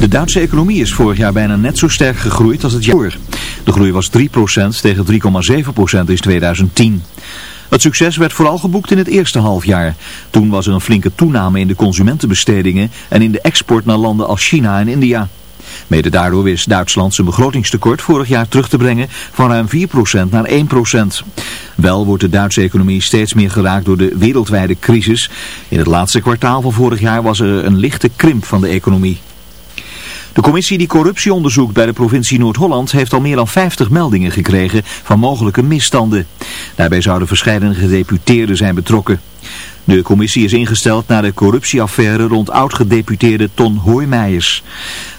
De Duitse economie is vorig jaar bijna net zo sterk gegroeid als het jaar. De groei was 3% tegen 3,7% in 2010. Het succes werd vooral geboekt in het eerste halfjaar. Toen was er een flinke toename in de consumentenbestedingen en in de export naar landen als China en India. Mede daardoor wist Duitsland zijn begrotingstekort vorig jaar terug te brengen van ruim 4% naar 1%. Wel wordt de Duitse economie steeds meer geraakt door de wereldwijde crisis. In het laatste kwartaal van vorig jaar was er een lichte krimp van de economie. De commissie die corruptie onderzoekt bij de provincie Noord-Holland heeft al meer dan 50 meldingen gekregen van mogelijke misstanden. Daarbij zouden verschillende gedeputeerden zijn betrokken. De commissie is ingesteld naar de corruptieaffaire rond oud-gedeputeerde Ton Hoijmeijers.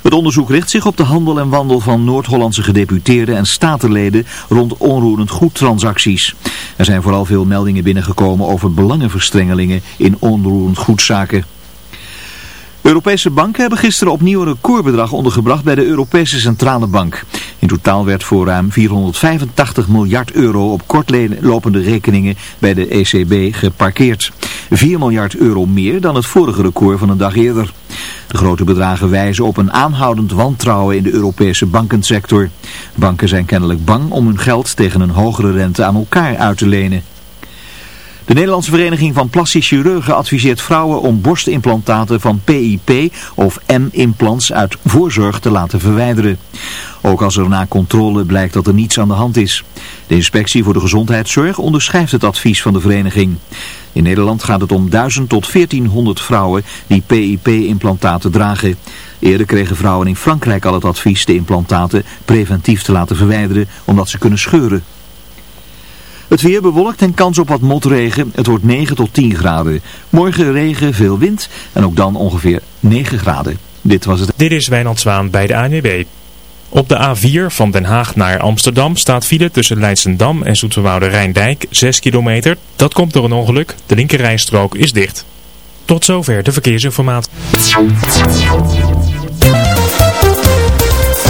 Het onderzoek richt zich op de handel en wandel van Noord-Hollandse gedeputeerden en statenleden rond onroerend goedtransacties. Er zijn vooral veel meldingen binnengekomen over belangenverstrengelingen in onroerend goedzaken. Europese banken hebben gisteren opnieuw een recordbedrag ondergebracht bij de Europese Centrale Bank. In totaal werd voor ruim 485 miljard euro op kortlopende rekeningen bij de ECB geparkeerd. 4 miljard euro meer dan het vorige record van een dag eerder. De grote bedragen wijzen op een aanhoudend wantrouwen in de Europese bankensector. Banken zijn kennelijk bang om hun geld tegen een hogere rente aan elkaar uit te lenen. De Nederlandse Vereniging van Plastisch Chirurgen adviseert vrouwen om borstimplantaten van PIP of M-implants uit voorzorg te laten verwijderen. Ook als er na controle blijkt dat er niets aan de hand is. De inspectie voor de gezondheidszorg onderschrijft het advies van de vereniging. In Nederland gaat het om 1000 tot 1400 vrouwen die PIP-implantaten dragen. Eerder kregen vrouwen in Frankrijk al het advies de implantaten preventief te laten verwijderen omdat ze kunnen scheuren. Het weer bewolkt en kans op wat motregen. Het wordt 9 tot 10 graden. Morgen regen, veel wind en ook dan ongeveer 9 graden. Dit was het. Dit is Wijnand Zwaan bij de ANWB. Op de A4 van Den Haag naar Amsterdam staat file tussen Leidsendam en Zoeterwoude Rijndijk 6 kilometer. Dat komt door een ongeluk. De linkerrijstrook is dicht. Tot zover de verkeersinformatie.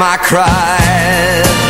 my cries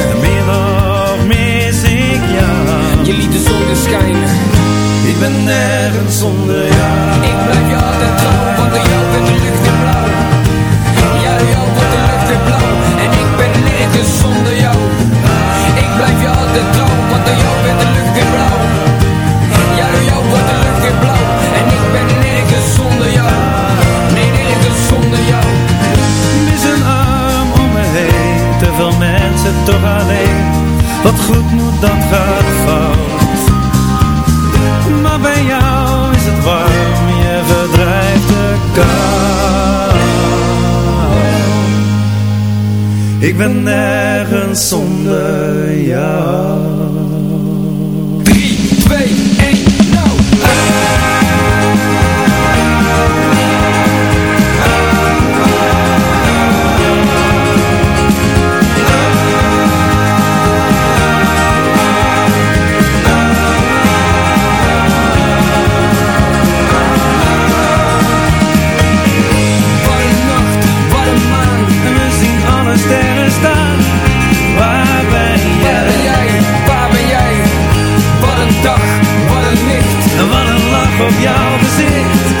Toch alleen. Wat goed moet, dat gaat fout. Maar bij jou is het warm. Je verdrijft de kou. Ik ben nergens zonder jou. Op jouw gezicht.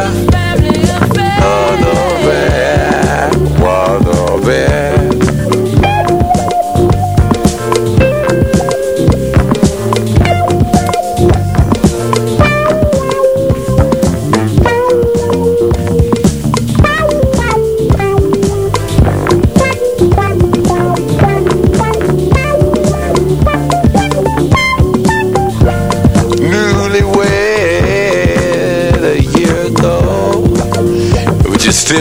Oh,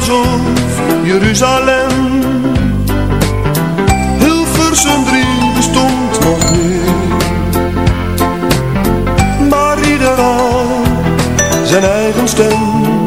Paljas of Jeruzalem. Hilversum 3 bestond nog niet. Maar ieder had zijn eigen stem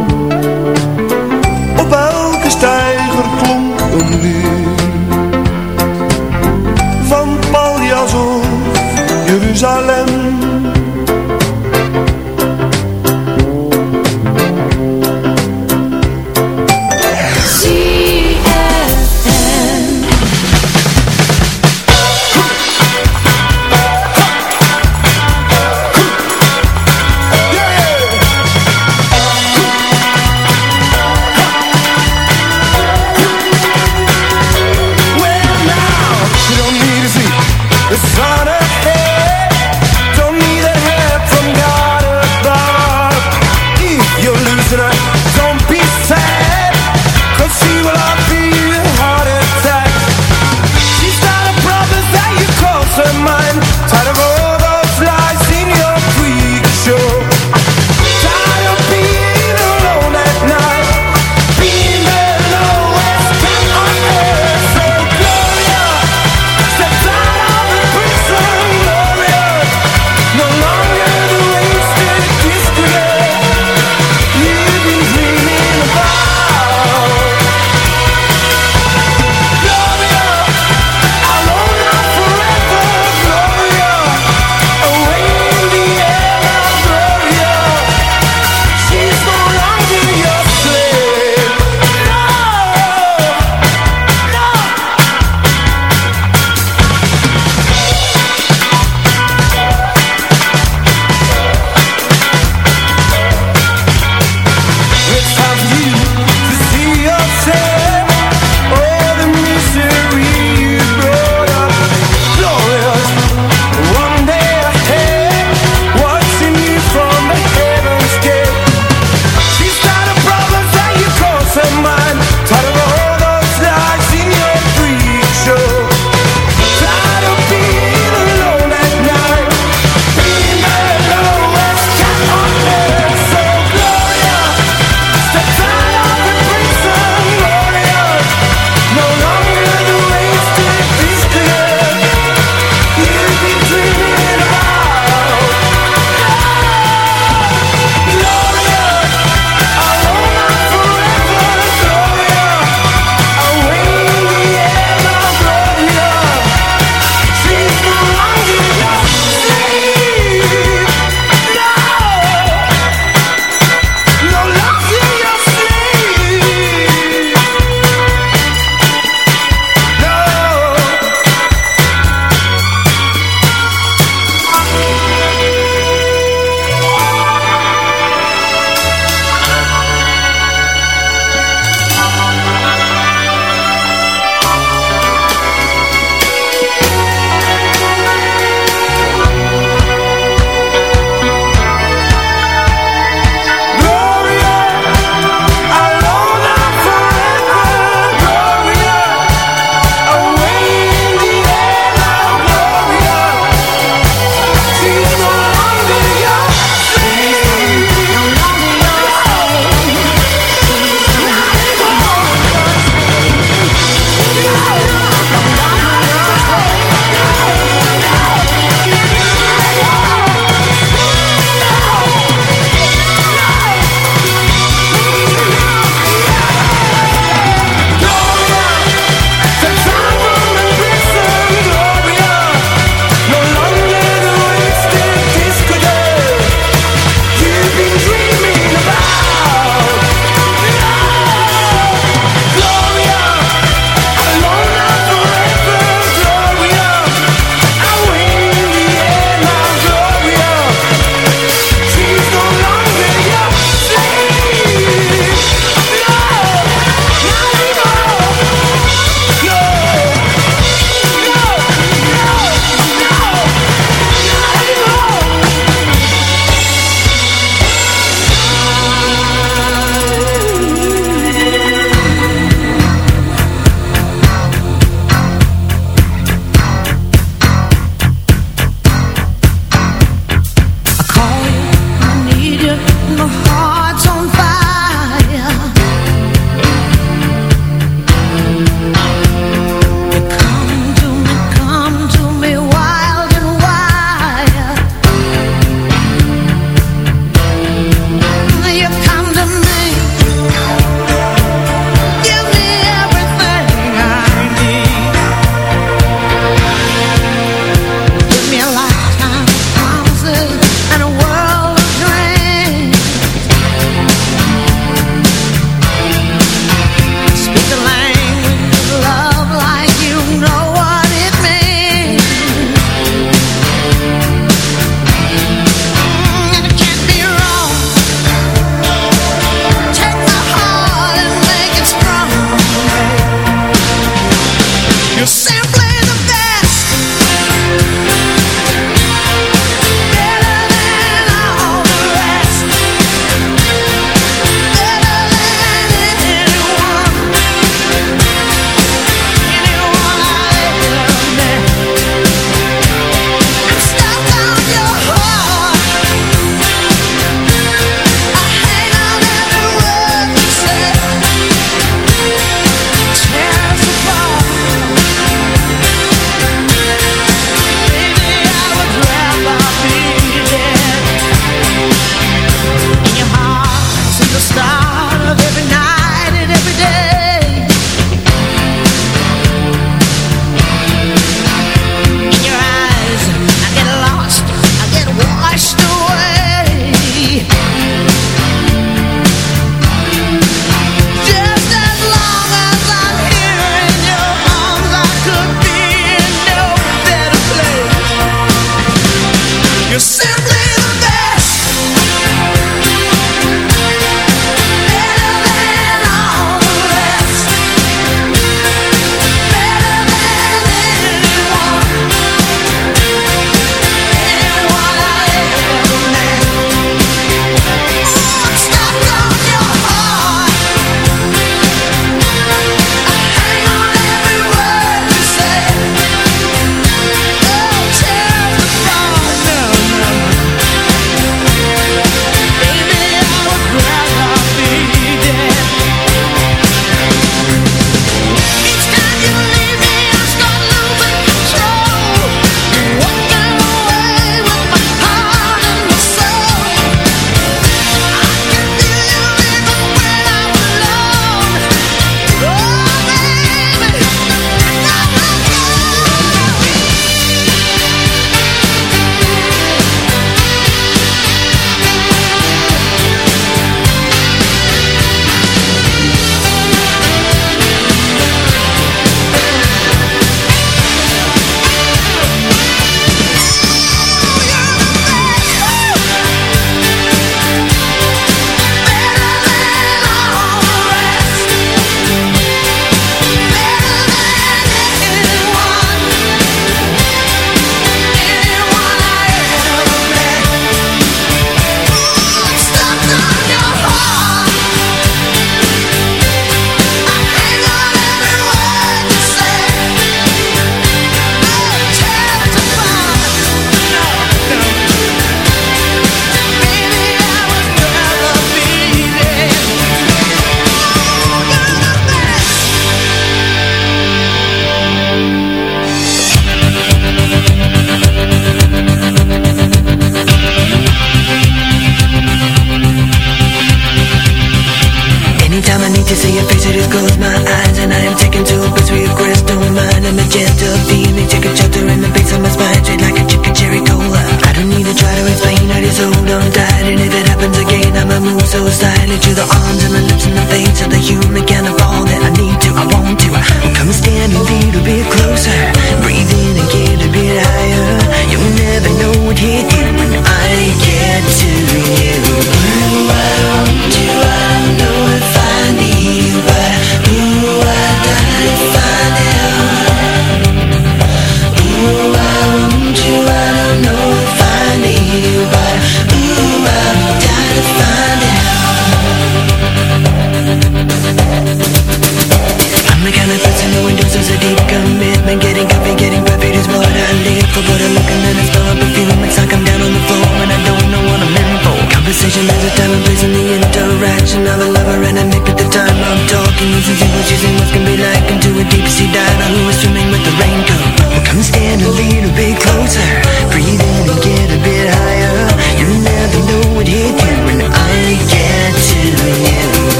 interaction of lover and an addict at the time. I'm talking Using symbols, using what can be like Into a deep sea diver who is swimming with the raincoat?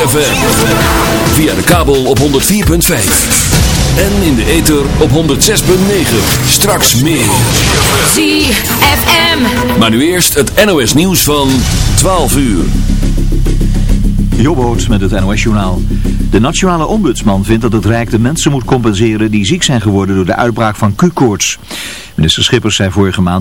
ZFM. Via de kabel op 104.5. En in de ether op 106.9. Straks meer. ZFM. Maar nu eerst het NOS nieuws van 12 uur. Jobboot met het NOS journaal. De nationale ombudsman vindt dat het Rijk de mensen moet compenseren die ziek zijn geworden door de uitbraak van Q-koorts. Minister Schippers zei vorige maand...